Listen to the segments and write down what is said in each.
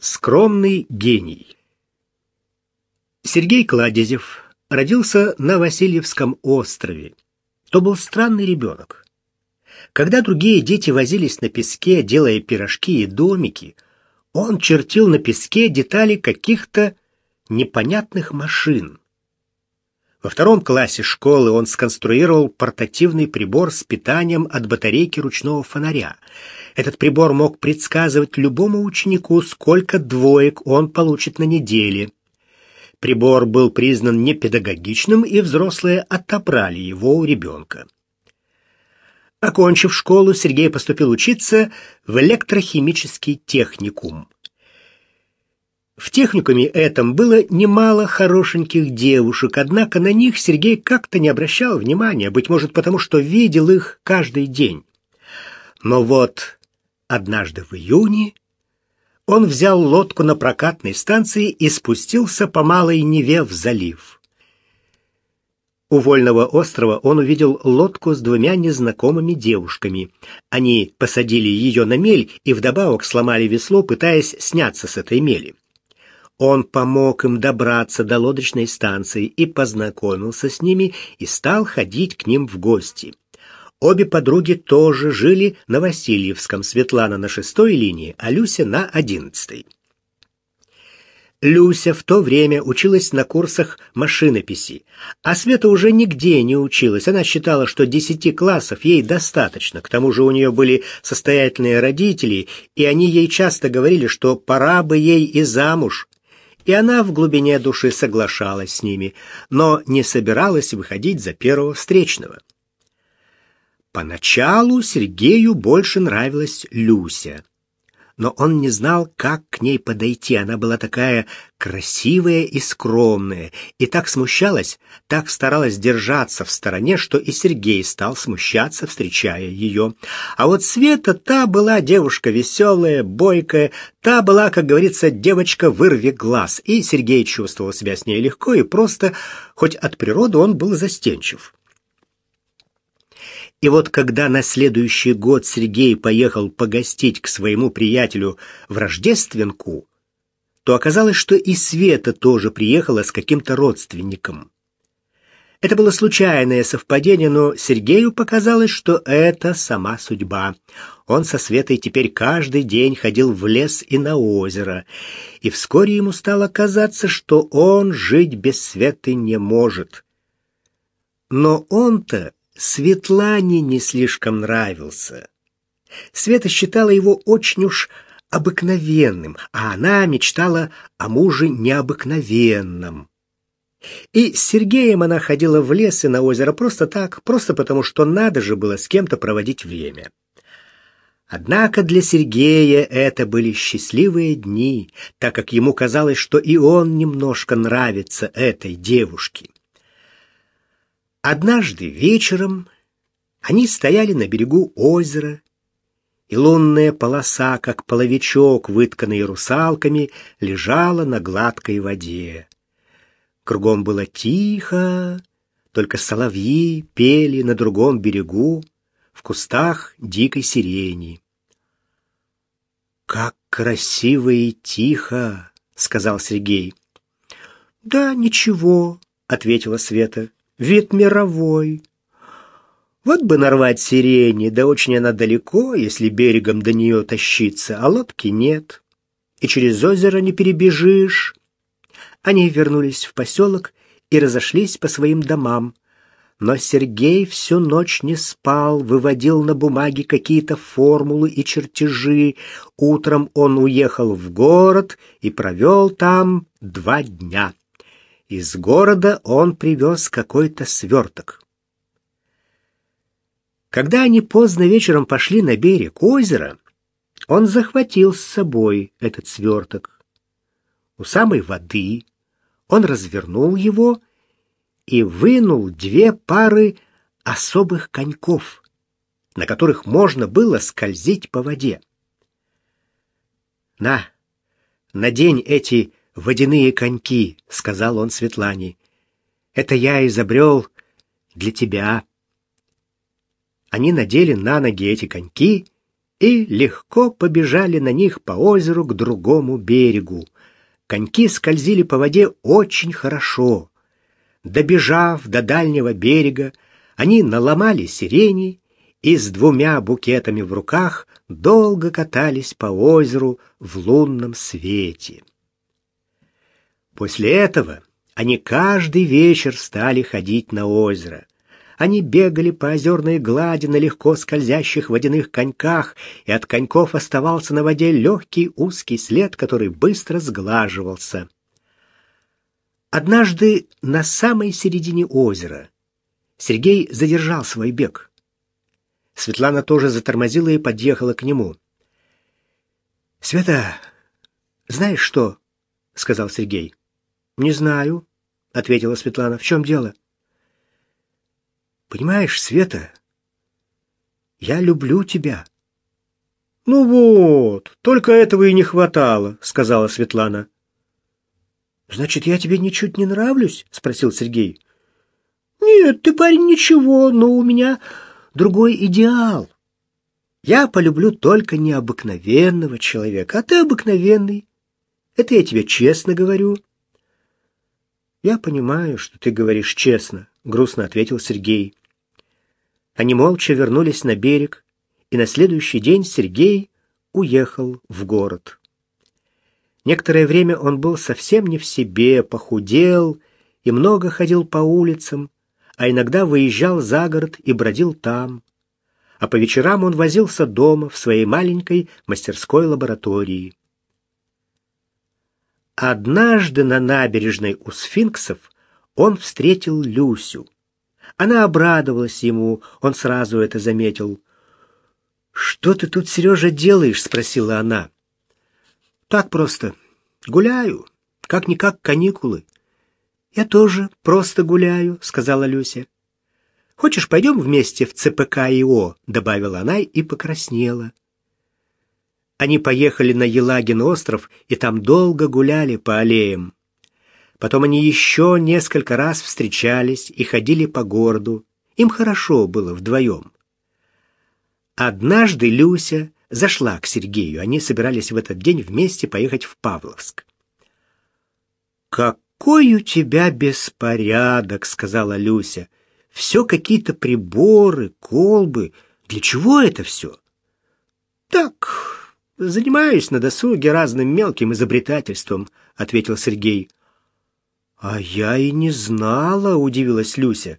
Скромный гений. Сергей Кладезев родился на Васильевском острове. То был странный ребенок. Когда другие дети возились на песке, делая пирожки и домики, он чертил на песке детали каких-то непонятных машин. Во втором классе школы он сконструировал портативный прибор с питанием от батарейки ручного фонаря. Этот прибор мог предсказывать любому ученику, сколько двоек он получит на неделе. Прибор был признан непедагогичным, и взрослые отобрали его у ребенка. Окончив школу, Сергей поступил учиться в электрохимический техникум. В техникуме этом было немало хорошеньких девушек, однако на них Сергей как-то не обращал внимания, быть может потому, что видел их каждый день. Но вот Однажды в июне он взял лодку на прокатной станции и спустился по Малой Неве в залив. У Вольного острова он увидел лодку с двумя незнакомыми девушками. Они посадили ее на мель и вдобавок сломали весло, пытаясь сняться с этой мели. Он помог им добраться до лодочной станции и познакомился с ними и стал ходить к ним в гости. Обе подруги тоже жили на Васильевском, Светлана на шестой линии, а Люся на одиннадцатой. Люся в то время училась на курсах машинописи, а Света уже нигде не училась. Она считала, что десяти классов ей достаточно. К тому же у нее были состоятельные родители, и они ей часто говорили, что пора бы ей и замуж. И она в глубине души соглашалась с ними, но не собиралась выходить за первого встречного. Поначалу Сергею больше нравилась Люся. Но он не знал, как к ней подойти. Она была такая красивая и скромная, и так смущалась, так старалась держаться в стороне, что и Сергей стал смущаться, встречая ее. А вот Света, та была девушка веселая, бойкая, та была, как говорится, девочка вырви глаз, и Сергей чувствовал себя с ней легко и просто, хоть от природы он был застенчив. И вот когда на следующий год Сергей поехал погостить к своему приятелю в Рождественку, то оказалось, что и Света тоже приехала с каким-то родственником. Это было случайное совпадение, но Сергею показалось, что это сама судьба. Он со Светой теперь каждый день ходил в лес и на озеро, и вскоре ему стало казаться, что он жить без Светы не может. Но он-то Светлане не слишком нравился. Света считала его очень уж обыкновенным, а она мечтала о муже необыкновенном. И с Сергеем она ходила в лес и на озеро просто так, просто потому что надо же было с кем-то проводить время. Однако для Сергея это были счастливые дни, так как ему казалось, что и он немножко нравится этой девушке. Однажды вечером они стояли на берегу озера, и лунная полоса, как половичок, вытканный русалками, лежала на гладкой воде. Кругом было тихо, только соловьи пели на другом берегу, в кустах дикой сирени. «Как красиво и тихо!» — сказал Сергей. «Да ничего», — ответила Света вид мировой. Вот бы нарвать сирени, да очень она далеко, если берегом до нее тащиться, а лодки нет. И через озеро не перебежишь. Они вернулись в поселок и разошлись по своим домам. Но Сергей всю ночь не спал, выводил на бумаге какие-то формулы и чертежи. Утром он уехал в город и провел там два дня. Из города он привез какой-то сверток. Когда они поздно вечером пошли на берег озера, он захватил с собой этот сверток. У самой воды он развернул его и вынул две пары особых коньков, на которых можно было скользить по воде. «На, надень эти водяные коньки», — сказал он Светлане. «Это я изобрел для тебя». Они надели на ноги эти коньки и легко побежали на них по озеру к другому берегу. Коньки скользили по воде очень хорошо. Добежав до дальнего берега, они наломали сирени и с двумя букетами в руках долго катались по озеру в лунном свете. После этого они каждый вечер стали ходить на озеро. Они бегали по озерной глади на легко скользящих водяных коньках, и от коньков оставался на воде легкий узкий след, который быстро сглаживался. Однажды на самой середине озера Сергей задержал свой бег. Светлана тоже затормозила и подъехала к нему. «Света, знаешь что?» — сказал Сергей. «Не знаю», — ответила Светлана. «В чем дело?» Понимаешь, Света, я люблю тебя. Ну вот, только этого и не хватало, сказала Светлана. Значит, я тебе ничуть не нравлюсь? спросил Сергей. Нет, ты парень ничего, но у меня другой идеал. Я полюблю только необыкновенного человека, а ты обыкновенный. Это я тебе честно говорю. Я понимаю, что ты говоришь честно, грустно ответил Сергей. Они молча вернулись на берег, и на следующий день Сергей уехал в город. Некоторое время он был совсем не в себе, похудел и много ходил по улицам, а иногда выезжал за город и бродил там. А по вечерам он возился дома в своей маленькой мастерской лаборатории. Однажды на набережной у сфинксов он встретил Люсю. Она обрадовалась ему, он сразу это заметил. «Что ты тут, Сережа, делаешь?» — спросила она. «Так просто. Гуляю. Как-никак каникулы». «Я тоже просто гуляю», — сказала Люся. «Хочешь, пойдем вместе в ЦПК ИО?» — добавила она и покраснела. Они поехали на Елагин остров и там долго гуляли по аллеям. Потом они еще несколько раз встречались и ходили по городу. Им хорошо было вдвоем. Однажды Люся зашла к Сергею. Они собирались в этот день вместе поехать в Павловск. «Какой у тебя беспорядок!» — сказала Люся. «Все какие-то приборы, колбы. Для чего это все?» «Так, занимаюсь на досуге разным мелким изобретательством», — ответил Сергей. «А я и не знала», — удивилась Люся.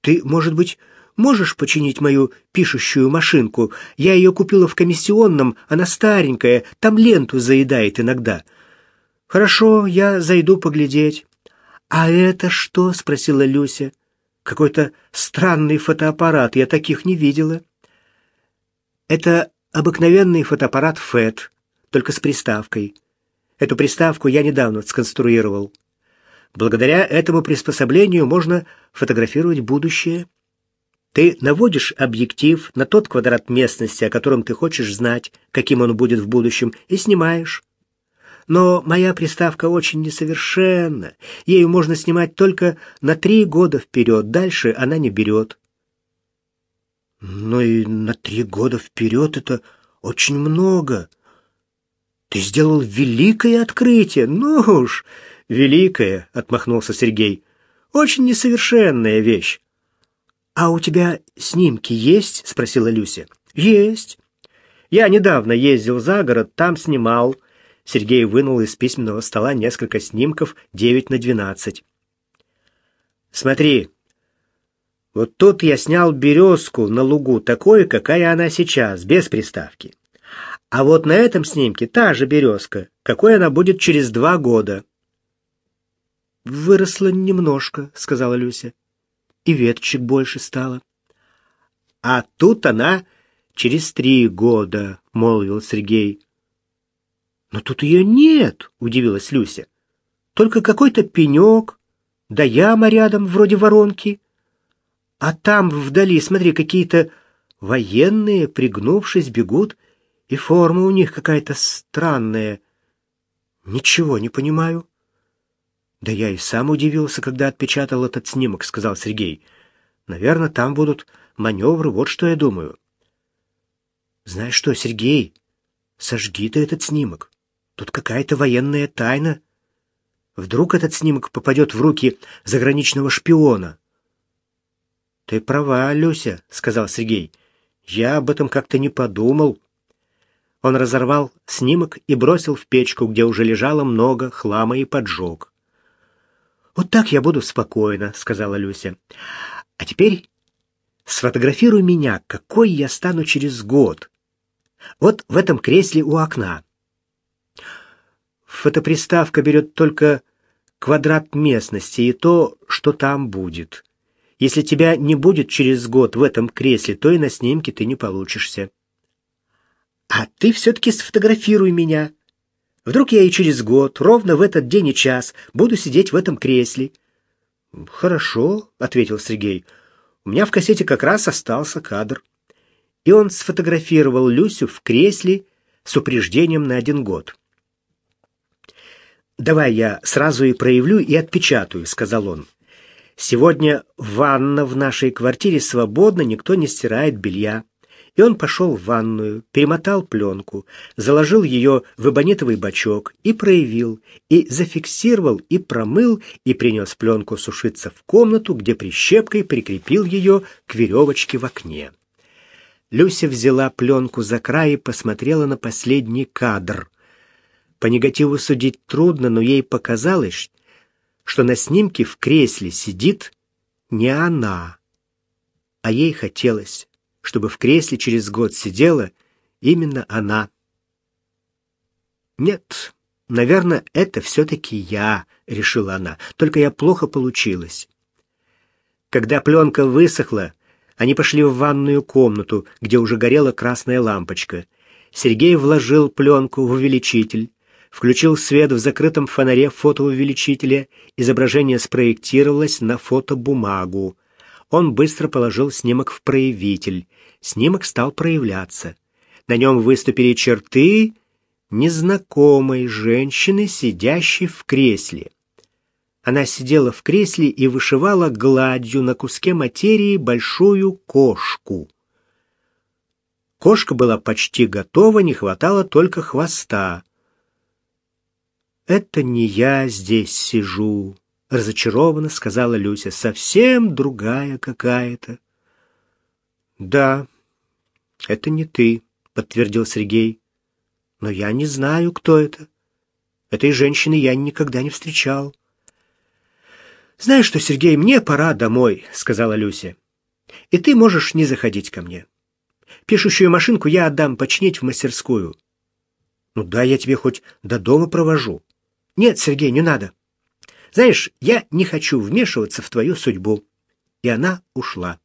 «Ты, может быть, можешь починить мою пишущую машинку? Я ее купила в комиссионном, она старенькая, там ленту заедает иногда». «Хорошо, я зайду поглядеть». «А это что?» — спросила Люся. «Какой-то странный фотоаппарат, я таких не видела». «Это обыкновенный фотоаппарат ФЭТ, только с приставкой. Эту приставку я недавно сконструировал». Благодаря этому приспособлению можно фотографировать будущее. Ты наводишь объектив на тот квадрат местности, о котором ты хочешь знать, каким он будет в будущем, и снимаешь. Но моя приставка очень несовершенна. Ею можно снимать только на три года вперед, дальше она не берет. Но и на три года вперед это очень много. Ты сделал великое открытие. Ну уж, великая, отмахнулся Сергей. Очень несовершенная вещь. А у тебя снимки есть? спросила Люся. Есть. Я недавно ездил за город, там снимал. Сергей вынул из письменного стола несколько снимков 9 на 12. Смотри. Вот тут я снял березку на лугу, такой, какая она сейчас, без приставки. А вот на этом снимке та же березка, какой она будет через два года. «Выросла немножко», — сказала Люся. «И веточек больше стало». «А тут она через три года», — молвил Сергей. «Но тут ее нет», — удивилась Люся. «Только какой-то пенек, да яма рядом, вроде воронки. А там вдали, смотри, какие-то военные, пригнувшись, бегут, и форма у них какая-то странная. Ничего не понимаю». Да я и сам удивился, когда отпечатал этот снимок, сказал Сергей. Наверное, там будут маневры, вот что я думаю. Знаешь что, Сергей, сожги ты этот снимок. Тут какая-то военная тайна. Вдруг этот снимок попадет в руки заграничного шпиона. Ты права, Люся, сказал Сергей. Я об этом как-то не подумал. Он разорвал снимок и бросил в печку, где уже лежало много хлама и поджег. «Вот так я буду спокойно», — сказала Люся. «А теперь сфотографируй меня, какой я стану через год. Вот в этом кресле у окна. Фотоприставка берет только квадрат местности и то, что там будет. Если тебя не будет через год в этом кресле, то и на снимке ты не получишься. А ты все-таки сфотографируй меня. Вдруг я и через год, ровно в этот день и час, буду сидеть в этом кресле. Хорошо, ответил Сергей. У меня в кассете как раз остался кадр. И он сфотографировал Люсю в кресле с упреждением на один год. «Давай я сразу и проявлю, и отпечатаю», — сказал он. «Сегодня ванна в нашей квартире свободна, никто не стирает белья. И он пошел в ванную, перемотал пленку, заложил ее в эбонитовый бачок и проявил, и зафиксировал, и промыл, и принес пленку сушиться в комнату, где прищепкой прикрепил ее к веревочке в окне. Люся взяла пленку за край и посмотрела на последний кадр. По негативу судить трудно, но ей показалось, что на снимке в кресле сидит не она, а ей хотелось чтобы в кресле через год сидела именно она. Нет, наверное, это все-таки я, решила она, только я плохо получилась. Когда пленка высохла, они пошли в ванную комнату, где уже горела красная лампочка. Сергей вложил пленку в увеличитель, включил свет в закрытом фонаре фотоувеличителя, изображение спроектировалось на фотобумагу. Он быстро положил снимок в проявитель. Снимок стал проявляться. На нем выступили черты незнакомой женщины, сидящей в кресле. Она сидела в кресле и вышивала гладью на куске материи большую кошку. Кошка была почти готова, не хватало только хвоста. «Это не я здесь сижу», — разочарованно сказала Люся. «Совсем другая какая-то». «Да, это не ты», — подтвердил Сергей. «Но я не знаю, кто это. Этой женщины я никогда не встречал». «Знаешь что, Сергей, мне пора домой», — сказала Люся. «И ты можешь не заходить ко мне. Пишущую машинку я отдам починить в мастерскую». «Ну да, я тебе хоть до дома провожу». «Нет, Сергей, не надо. Знаешь, я не хочу вмешиваться в твою судьбу. И она ушла.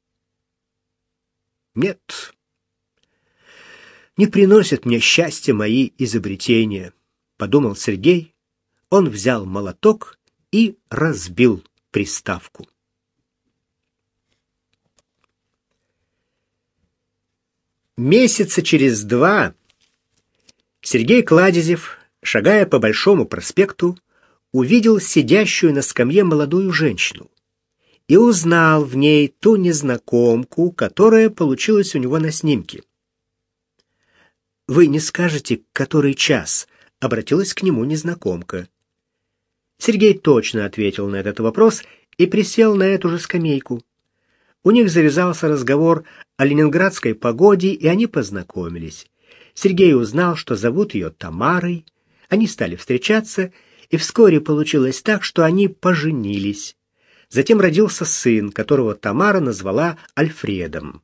Нет. Не приносят мне счастья мои изобретения, подумал Сергей. Он взял молоток и разбил приставку. Месяца через два Сергей Кладезев, шагая по Большому проспекту, увидел сидящую на скамье молодую женщину и узнал в ней ту незнакомку, которая получилась у него на снимке. «Вы не скажете, который час?» — обратилась к нему незнакомка. Сергей точно ответил на этот вопрос и присел на эту же скамейку. У них завязался разговор о ленинградской погоде, и они познакомились. Сергей узнал, что зовут ее Тамарой. Они стали встречаться, и вскоре получилось так, что они поженились. Затем родился сын, которого Тамара назвала Альфредом.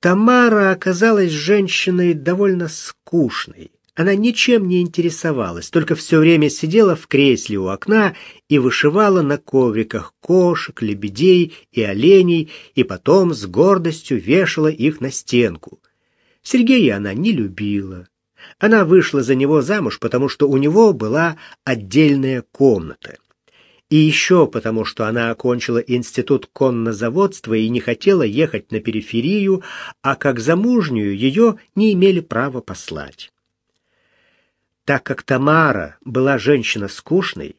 Тамара оказалась женщиной довольно скучной. Она ничем не интересовалась, только все время сидела в кресле у окна и вышивала на ковриках кошек, лебедей и оленей, и потом с гордостью вешала их на стенку. Сергея она не любила. Она вышла за него замуж, потому что у него была отдельная комната. И еще потому, что она окончила институт коннозаводства и не хотела ехать на периферию, а как замужнюю ее не имели права послать. Так как Тамара была женщина скучной,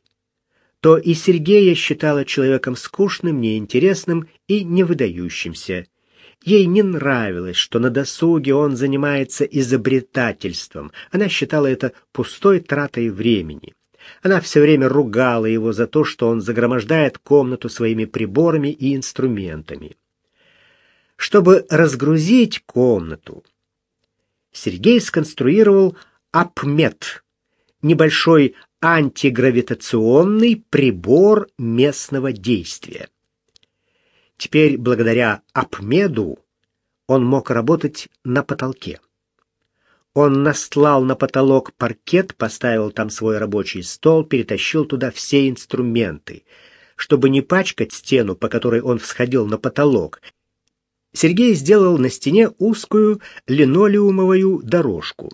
то и Сергея считала человеком скучным, неинтересным и невыдающимся. Ей не нравилось, что на досуге он занимается изобретательством. Она считала это пустой тратой времени. Она все время ругала его за то, что он загромождает комнату своими приборами и инструментами. Чтобы разгрузить комнату, Сергей сконструировал апмет — небольшой антигравитационный прибор местного действия. Теперь, благодаря апмеду, он мог работать на потолке. Он настлал на потолок паркет, поставил там свой рабочий стол, перетащил туда все инструменты. Чтобы не пачкать стену, по которой он всходил на потолок, Сергей сделал на стене узкую линолеумовую дорожку.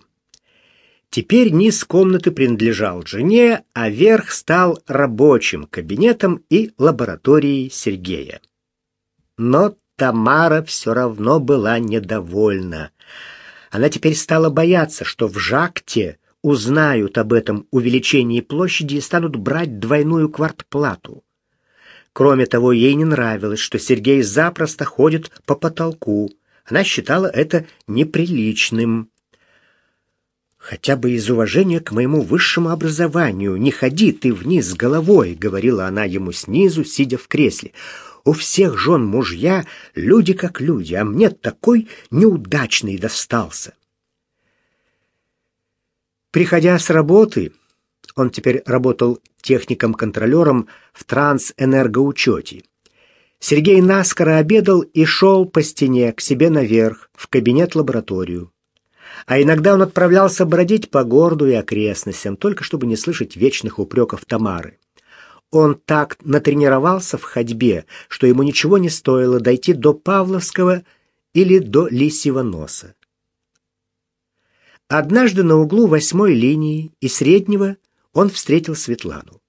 Теперь низ комнаты принадлежал жене, а верх стал рабочим кабинетом и лабораторией Сергея. Но Тамара все равно была недовольна. Она теперь стала бояться, что в Жакте узнают об этом увеличении площади и станут брать двойную квартплату. Кроме того, ей не нравилось, что Сергей запросто ходит по потолку. Она считала это неприличным. «Хотя бы из уважения к моему высшему образованию не ходи ты вниз головой», — говорила она ему снизу, сидя в кресле. «У всех жен мужья люди как люди, а мне такой неудачный достался». Приходя с работы, он теперь работал техником-контролером в трансэнергоучете. Сергей наскоро обедал и шел по стене к себе наверх, в кабинет-лабораторию. А иногда он отправлялся бродить по городу и окрестностям, только чтобы не слышать вечных упреков Тамары. Он так натренировался в ходьбе, что ему ничего не стоило дойти до Павловского или до Лисьего носа. Однажды на углу восьмой линии и среднего он встретил Светлану.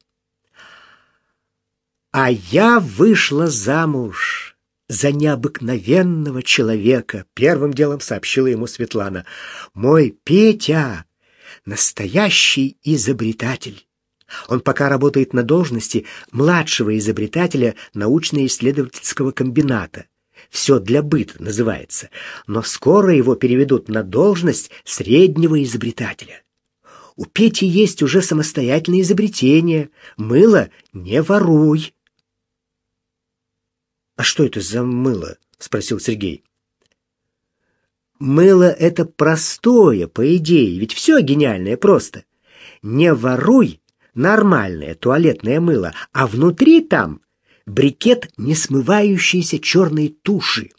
«А я вышла замуж за необыкновенного человека», — первым делом сообщила ему Светлана. «Мой Петя — настоящий изобретатель». Он пока работает на должности младшего изобретателя научно-исследовательского комбината. «Все для быта» называется, но скоро его переведут на должность среднего изобретателя. У Пети есть уже самостоятельное изобретение. Мыло не воруй. А что это за мыло? спросил Сергей. Мыло это простое, по идее, ведь все гениальное просто. Не воруй нормальное туалетное мыло, а внутри там брикет несмывающейся черной туши.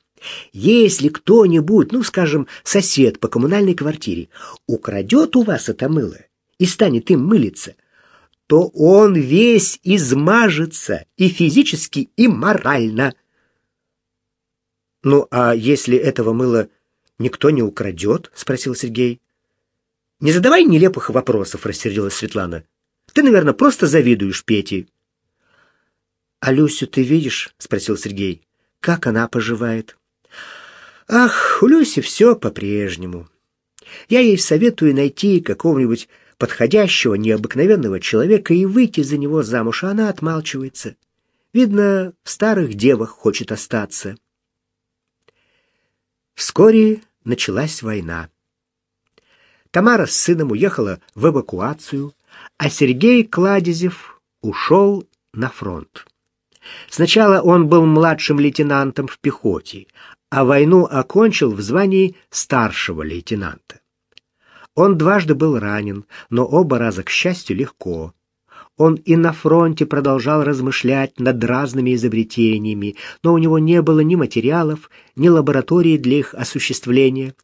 Если кто-нибудь, ну, скажем, сосед по коммунальной квартире, украдет у вас это мыло и станет им мылиться, то он весь измажется и физически, и морально. Ну, а если этого мыла никто не украдет? — спросил Сергей. Не задавай нелепых вопросов, — рассердилась Светлана. Ты, наверное, просто завидуешь Пете. — А Люсю ты видишь? — спросил Сергей. — Как она поживает? Ах, у Люси все по-прежнему. Я ей советую найти какого-нибудь подходящего, необыкновенного человека и выйти за него замуж, а она отмалчивается. Видно, в старых девах хочет остаться. Вскоре началась война. Тамара с сыном уехала в эвакуацию, а Сергей Кладезев ушел на фронт. Сначала он был младшим лейтенантом в пехоте, а войну окончил в звании старшего лейтенанта. Он дважды был ранен, но оба раза, к счастью, легко. Он и на фронте продолжал размышлять над разными изобретениями, но у него не было ни материалов, ни лаборатории для их осуществления.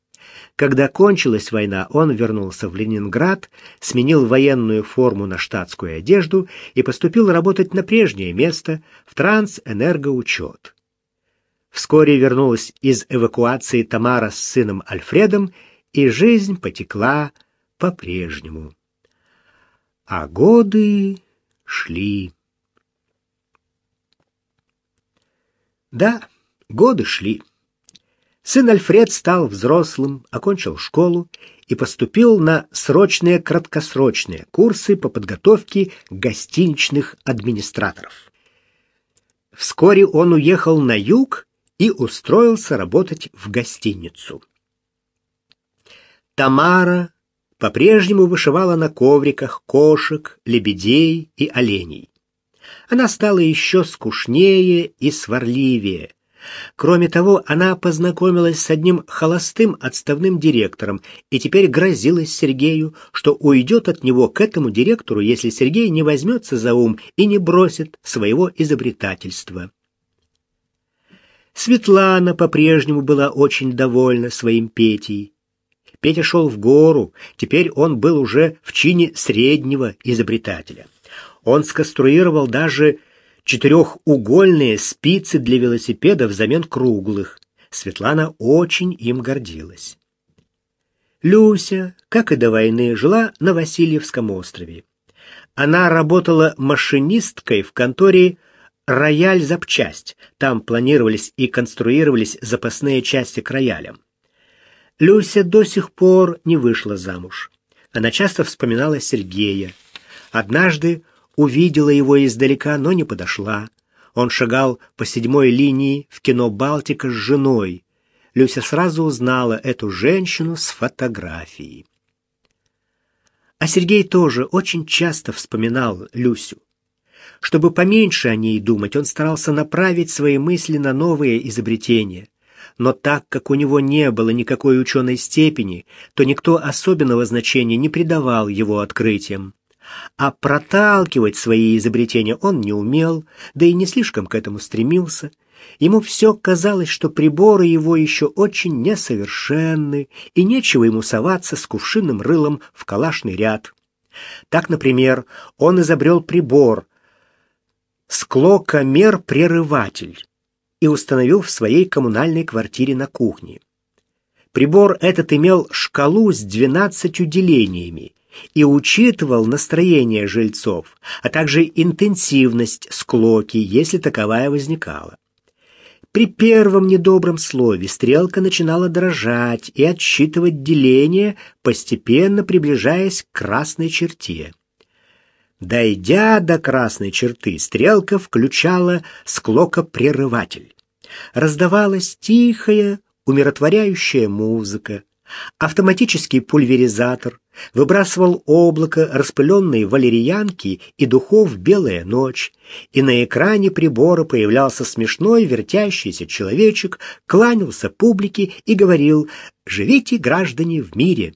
Когда кончилась война, он вернулся в Ленинград, сменил военную форму на штатскую одежду и поступил работать на прежнее место в трансэнергоучет. Вскоре вернулась из эвакуации Тамара с сыном Альфредом, и жизнь потекла по-прежнему. А годы шли. Да, годы шли. Сын Альфред стал взрослым, окончил школу и поступил на срочные краткосрочные курсы по подготовке гостиничных администраторов. Вскоре он уехал на юг и устроился работать в гостиницу. Тамара по-прежнему вышивала на ковриках кошек, лебедей и оленей. Она стала еще скучнее и сварливее. Кроме того, она познакомилась с одним холостым отставным директором и теперь грозилась Сергею, что уйдет от него к этому директору, если Сергей не возьмется за ум и не бросит своего изобретательства. Светлана по-прежнему была очень довольна своим Петей. Петя шел в гору, теперь он был уже в чине среднего изобретателя. Он сконструировал даже четырехугольные спицы для велосипеда взамен круглых. Светлана очень им гордилась. Люся, как и до войны, жила на Васильевском острове. Она работала машинисткой в конторе «Рояль запчасть». Там планировались и конструировались запасные части к роялям. Люся до сих пор не вышла замуж. Она часто вспоминала Сергея. Однажды увидела его издалека, но не подошла. Он шагал по седьмой линии в кино «Балтика» с женой. Люся сразу узнала эту женщину с фотографией. А Сергей тоже очень часто вспоминал Люсю. Чтобы поменьше о ней думать, он старался направить свои мысли на новые изобретения — но так как у него не было никакой ученой степени, то никто особенного значения не придавал его открытиям. А проталкивать свои изобретения он не умел, да и не слишком к этому стремился. Ему все казалось, что приборы его еще очень несовершенны, и нечего ему соваться с кувшинным рылом в калашный ряд. Так, например, он изобрел прибор — склокомер-прерыватель и установил в своей коммунальной квартире на кухне. Прибор этот имел шкалу с 12 делениями и учитывал настроение жильцов, а также интенсивность склоки, если таковая возникала. При первом недобром слове стрелка начинала дрожать и отсчитывать деление, постепенно приближаясь к красной черте. Дойдя до красной черты, стрелка включала склокопрерыватель. Раздавалась тихая, умиротворяющая музыка. Автоматический пульверизатор выбрасывал облако распыленной валерьянки и духов «Белая ночь», и на экране прибора появлялся смешной вертящийся человечек, кланялся публике и говорил «Живите, граждане, в мире».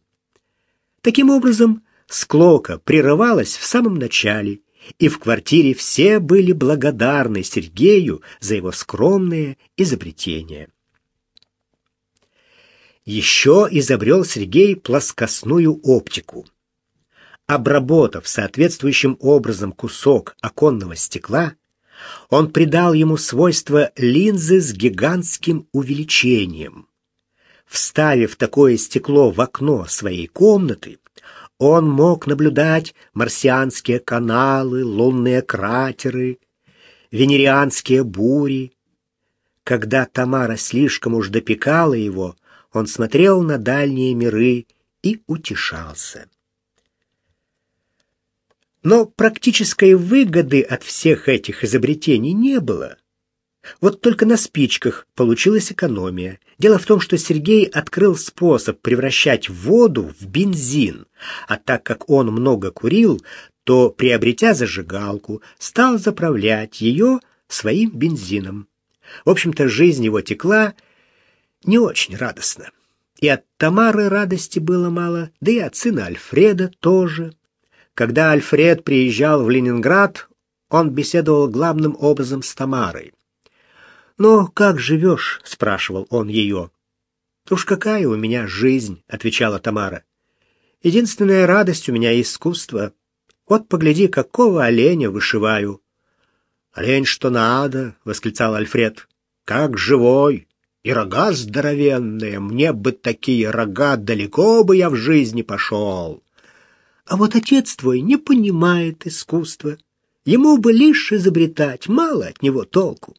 Таким образом, склока прерывалась в самом начале, и в квартире все были благодарны Сергею за его скромное изобретение. Еще изобрел Сергей плоскостную оптику. Обработав соответствующим образом кусок оконного стекла, он придал ему свойства линзы с гигантским увеличением. Вставив такое стекло в окно своей комнаты, он мог наблюдать марсианские каналы, лунные кратеры, венерианские бури. Когда Тамара слишком уж допекала его, он смотрел на дальние миры и утешался. Но практической выгоды от всех этих изобретений не было. Вот только на спичках получилась экономия. Дело в том, что Сергей открыл способ превращать воду в бензин, а так как он много курил, то, приобретя зажигалку, стал заправлять ее своим бензином. В общем-то, жизнь его текла не очень радостно. И от Тамары радости было мало, да и от сына Альфреда тоже. Когда Альфред приезжал в Ленинград, он беседовал главным образом с Тамарой. «Ну, как живешь?» — спрашивал он ее. «Уж какая у меня жизнь!» — отвечала Тамара. «Единственная радость у меня — искусство. Вот погляди, какого оленя вышиваю». «Олень что надо!» — восклицал Альфред. «Как живой! И рога здоровенные! Мне бы такие рога, далеко бы я в жизни пошел!» «А вот отец твой не понимает искусства. Ему бы лишь изобретать, мало от него толку.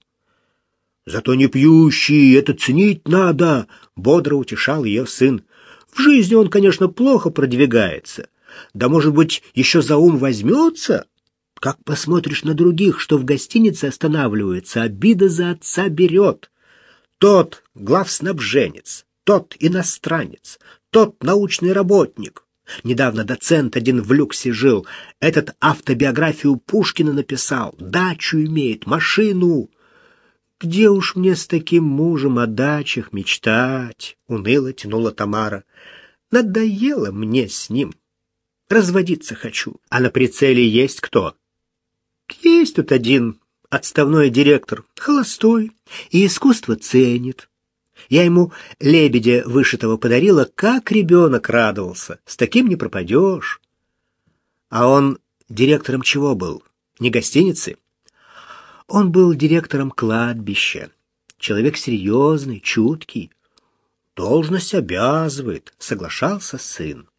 Зато не пьющий, это ценить надо, бодро утешал ее сын. В жизни он, конечно, плохо продвигается. Да, может быть, еще за ум возьмется? Как посмотришь на других, что в гостинице останавливается, обида за отца берет. Тот главснабженец, тот иностранец, тот научный работник. Недавно доцент один в люксе жил. Этот автобиографию Пушкина написал. Дачу имеет, машину. Где уж мне с таким мужем о дачах мечтать? Уныло тянула Тамара. Надоело мне с ним. Разводиться хочу. А на прицеле есть кто? Есть тут один отставной директор, холостой, и искусство ценит. Я ему лебедя вышитого подарила, как ребенок радовался. С таким не пропадешь. А он директором чего был? Не гостиницы? Он был директором кладбища. Человек серьезный, чуткий. Должность обязывает, соглашался сын.